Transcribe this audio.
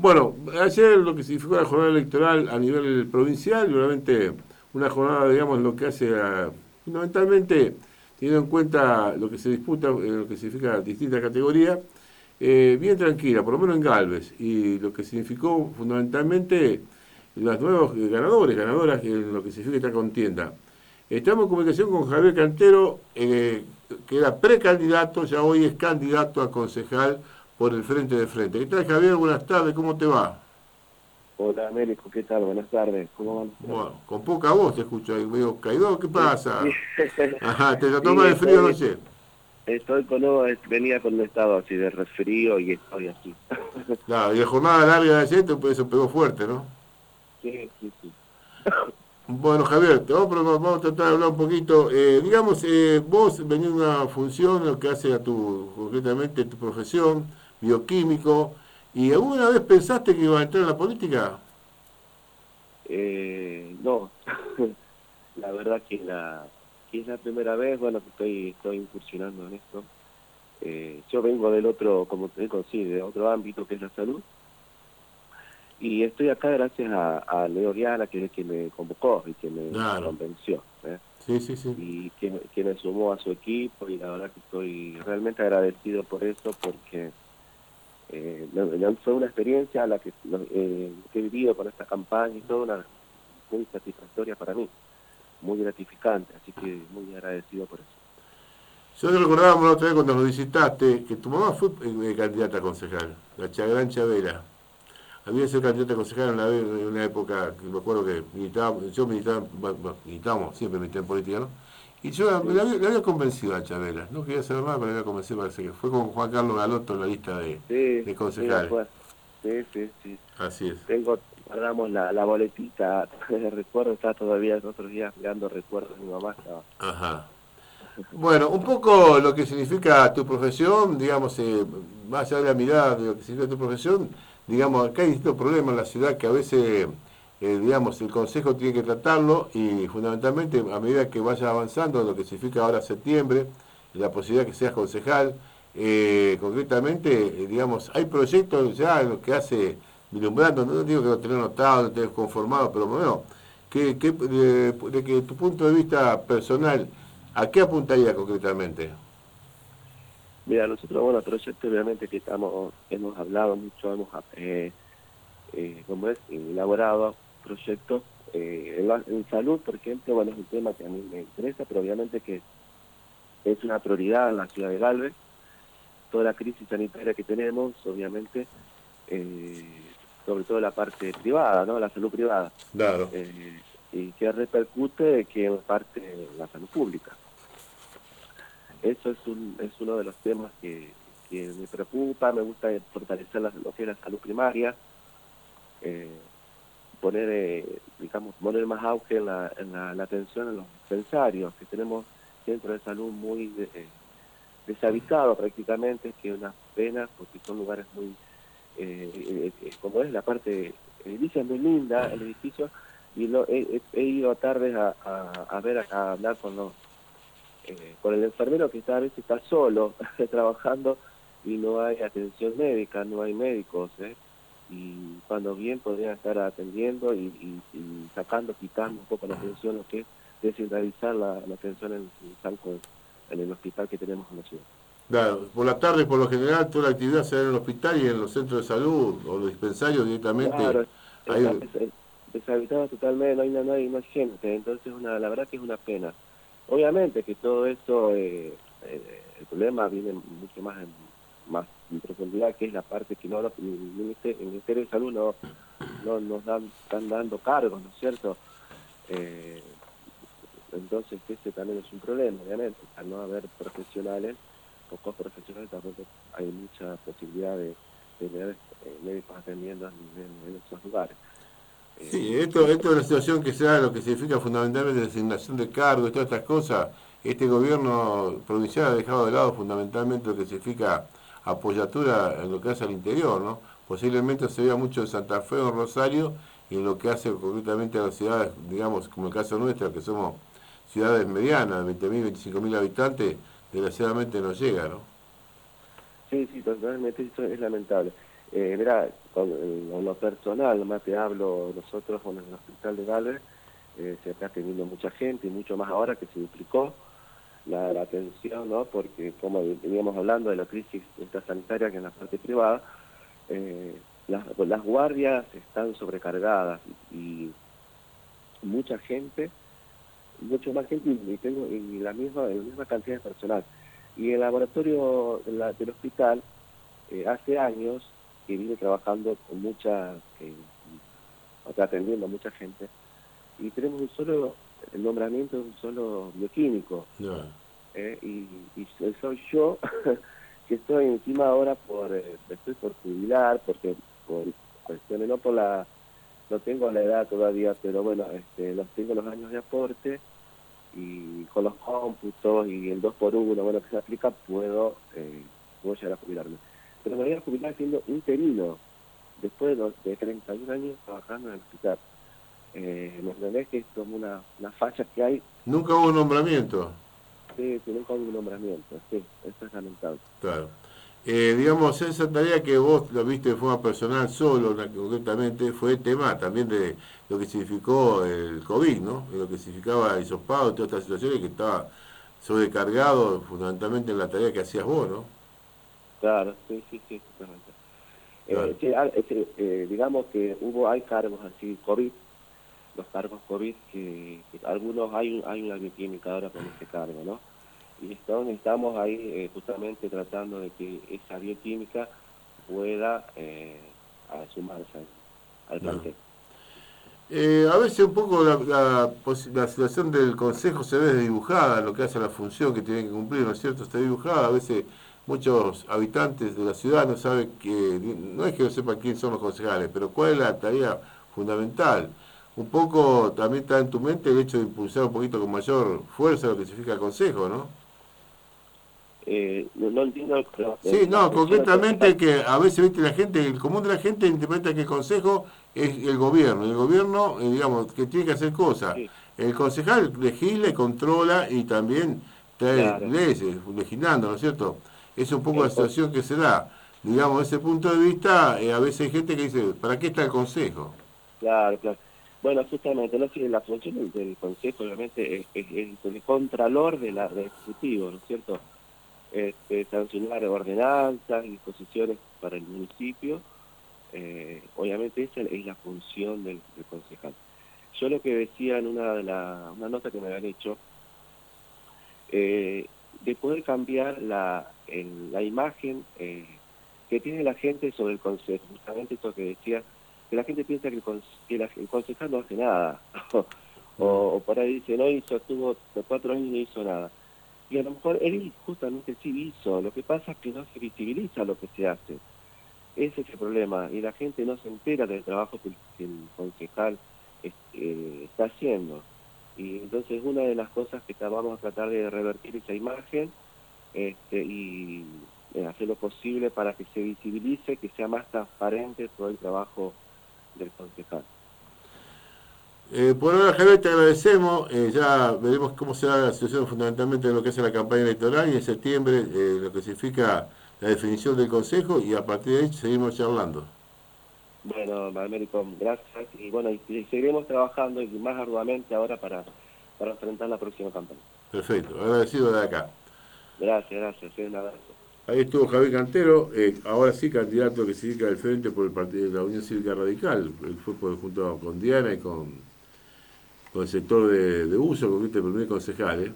Bueno, ayer lo que significó la jornada electoral a nivel provincial, realmente una jornada, digamos, lo que hace fundamentalmente, teniendo en cuenta lo que se disputa, eh, lo que significa distintas categorías, eh, bien tranquila, por lo menos en Galvez, y lo que significó fundamentalmente los nuevos ganadores, ganadoras en lo que significa esta contienda. Estamos en comunicación con Javier Cantero, eh, que era precandidato, ya hoy es candidato a concejal por el Frente de Frente. ¿Qué tal, Javier? Buenas tardes, ¿cómo te va? Hola, Américo, ¿qué tal? Buenas tardes, ¿cómo van? Bueno, con poca voz te escucho ahí, medio caído, ¿qué pasa? Ajá, ¿te trató de frío no sé. Estoy con, no, venía con un estado así de resfrío y estoy así. Claro, y la jornada larga de ayer, pues eso pegó fuerte, ¿no? Sí, sí, sí. Bueno, Javier, vamos, a tratar de hablar un poquito. Eh, digamos, eh, vos venís una función, lo que hace a tu, concretamente tu profesión, bioquímico, ¿y alguna vez pensaste que iba a entrar en la política? Eh, no, la verdad que, la, que es la primera vez, bueno, que estoy, estoy incursionando en esto. Eh, yo vengo del otro, como te digo, sí, de otro ámbito que es la salud, y estoy acá gracias a, a Leo Viana, que es quien me convocó y que me convenció. ¿eh? Sí, sí, sí. Y que, me sumó a su equipo y la verdad que estoy realmente agradecido por eso porque eh, fue una experiencia la que, eh, que he vivido con esta campaña y todo, una muy satisfactoria para mí, muy gratificante, así que muy agradecido por eso. Yo te recordaba la otra vez cuando nos visitaste que tu mamá fue eh, candidata a concejal, la Chagrán Chavera había sido candidato a concejal en, la, una época, que me acuerdo que militaba, yo militaba, bueno, militábamos, siempre milité en política, ¿no? Y yo le había, convencido a Chabela, no quería saber nada, pero le había convencido, parece que fue con Juan Carlos Galotto en la lista de, de concejales. Sí, sí, sí. Así es. Tengo, guardamos la, la boletita de recuerdo, está todavía los otros días mirando recuerdos, mi mamá estaba. Ajá. Bueno, un poco lo que significa tu profesión, digamos, eh, más allá de la mirada de lo que significa tu profesión, digamos, acá hay distintos problemas en la ciudad que a veces, eh, digamos, el Consejo tiene que tratarlo y fundamentalmente a medida que vaya avanzando lo que significa ahora septiembre, la posibilidad que seas concejal, eh, concretamente, eh, digamos, hay proyectos ya en los que hace vislumbrando, no digo que lo tenés notado, lo tenés conformado, pero bueno, que, de, de, que tu punto de vista personal, ¿a qué apuntaría concretamente? Mira, nosotros, bueno, proyectos obviamente que estamos, hemos hablado mucho, hemos, eh, como es, elaborado proyectos eh, en, salud, por ejemplo, bueno, es un tema que a mí me interesa, pero obviamente que es una prioridad en la ciudad de Galvez. Toda la crisis sanitaria que tenemos, obviamente, eh, sobre todo la parte privada, ¿no? La salud privada. Claro. Eh, y que repercute que en parte la salud pública. Eso es, un, es uno de los temas que, me preocupa, me gusta fortalecer la, lo que es la salud primaria, eh, poner, eh, digamos, poner más auge en la, en la, atención en los dispensarios, que tenemos centros de salud muy eh, deshabitados prácticamente, que es una pena porque son lugares muy, como es la parte, edificio muy linda, el edificio, y lo, he, ido tardes a, a, ver, a hablar con los eh, con el enfermero que a veces está solo trabajando y no hay atención médica, no hay médicos, ¿eh? Y cuando bien podrían estar atendiendo y, sacando, quitando un poco la atención, lo que es descentralizar la, atención en, en el hospital que tenemos en la ciudad. Claro, por la tarde por lo general toda la actividad se da en el hospital y en los centros de salud o los dispensarios directamente. Claro, hay... deshabitado totalmente, no hay, no hay, no hay gente, entonces una, la verdad que es una pena. Obviamente que todo esto, eh, eh, el problema viene mucho más en, más en profundidad, que es la parte que no, el, Ministerio, de Salud no, no nos dan, están dando cargos, ¿no es cierto? Eh, entonces ese también es un problema, obviamente, al no haber profesionales, pocos profesionales tampoco hay mucha posibilidad de, tener médicos atendiendo en esos lugares. Sí, esto, esto es una situación que sea lo que significa fundamentalmente la designación de cargos y todas estas cosas. Este gobierno provincial ha dejado de lado fundamentalmente lo que significa apoyatura en lo que hace al interior, ¿no? Posiblemente se vea mucho en Santa Fe o en Rosario y en lo que hace concretamente a las ciudades, digamos, como el caso nuestro, que somos ciudades medianas, 20.000, 25.000 habitantes, desgraciadamente no llega, ¿no? Sí, sí, totalmente, esto es lamentable. Eh, mira, con lo personal, más te hablo nosotros con el hospital de Galvez, eh, se está teniendo mucha gente y mucho más ahora que se duplicó la, atención, ¿no? Porque como veníamos hablando de la crisis sanitaria que en la parte privada, eh, las, guardias están sobrecargadas y, mucha gente, mucho más gente y tengo y la misma, la misma cantidad de personal. Y el laboratorio del hospital eh, hace años que viene trabajando con mucha, eh, atendiendo a mucha gente, y tenemos un solo, el nombramiento de un solo bioquímico. Eh, y, soy yo que estoy encima ahora por, eh, estoy por jubilar, porque por cuestiones, no por la, no tengo la edad todavía, pero bueno, este, los tengo los años de aporte y con los cómputos y el 2 por 1 bueno, que se aplica, puedo, eh, puedo llegar a jubilarme. Pero me voy a jubilar siendo interino, después de, de 31 años trabajando en el hospital. Eh, ¿Me entendés que es como una, una falla que hay? Nunca hubo nombramiento. Sí, sí, nunca hubo nombramiento, sí, eso es lamentable. Claro. Eh, digamos, esa tarea que vos lo viste de forma personal solo, concretamente, fue tema también de lo que significó el COVID, ¿no? Lo que significaba el hisopado, todas estas situaciones que estaba sobrecargado fundamentalmente en la tarea que hacías vos, ¿no? Claro, sí, sí, sí, Eh, ah, eh, digamos que hubo, hay cargos así, COVID, los cargos COVID, que, algunos hay, hay una bioquímica ahora con este cargo, ¿no? Y estamos ahí eh, justamente tratando de que esa bioquímica pueda eh, sumarse al plantel. Eh, a veces un poco la, la, situación del Consejo se ve dibujada, lo que hace la función que tiene que cumplir, ¿no es cierto? Está dibujada, a veces muchos habitantes de la ciudad no saben que, no es que no sepan quién son los concejales, pero cuál es la tarea fundamental un poco también está en tu mente el hecho de impulsar un poquito con mayor fuerza lo que significa el Consejo, ¿no? Eh, no, entiendo. sí, no, concretamente que a veces viste la gente, el común de la gente interpreta que el Consejo es el gobierno, el gobierno, eh, digamos, que tiene que hacer cosas. El concejal legisla y controla y también trae leyes, legislando, ¿no es cierto? Es un poco la situación que se da. Digamos, desde ese punto de vista, eh, a veces hay gente que dice, ¿para qué está el Consejo? Claro, claro. Bueno, justamente, no la función del, Consejo obviamente es, el contralor de la, del Ejecutivo, ¿no es cierto? Este, sancionar ordenanzas, disposiciones para el municipio, eh, obviamente esa es la función del, concejal. Yo lo que decía en una de la, una nota que me habían hecho, eh, de poder cambiar la, la imagen eh, que tiene la gente sobre el consejo, justamente esto que decía, que la gente piensa que el, concejal no hace nada, o, por ahí dice, no hizo, estuvo cuatro años y no hizo nada. Y a lo mejor él justamente sí hizo, lo que pasa es que no se visibiliza lo que se hace. Ese es el problema, y la gente no se entera del trabajo que, el concejal este, está haciendo. Y entonces una de las cosas que vamos a tratar de revertir esa imagen este, y eh, hacer lo posible para que se visibilice, que sea más transparente todo el trabajo del concejal. Eh, por ahora, Javier, te agradecemos. Eh, ya veremos cómo será la situación fundamentalmente en lo que es la campaña electoral y en septiembre eh, lo que significa la definición del Consejo y a partir de ahí seguimos charlando. Bueno, Américo, gracias. Y bueno, y, seguiremos trabajando y más arduamente ahora para, para enfrentar la próxima campaña. Perfecto, agradecido de acá. Gracias, gracias. Un abrazo. Ahí estuvo Javier Cantero, eh, ahora sí candidato que se dedica al frente por el partido de la Unión Cívica Radical. Él fue junto con Diana y con, con el sector de, uso, con el primer concejal.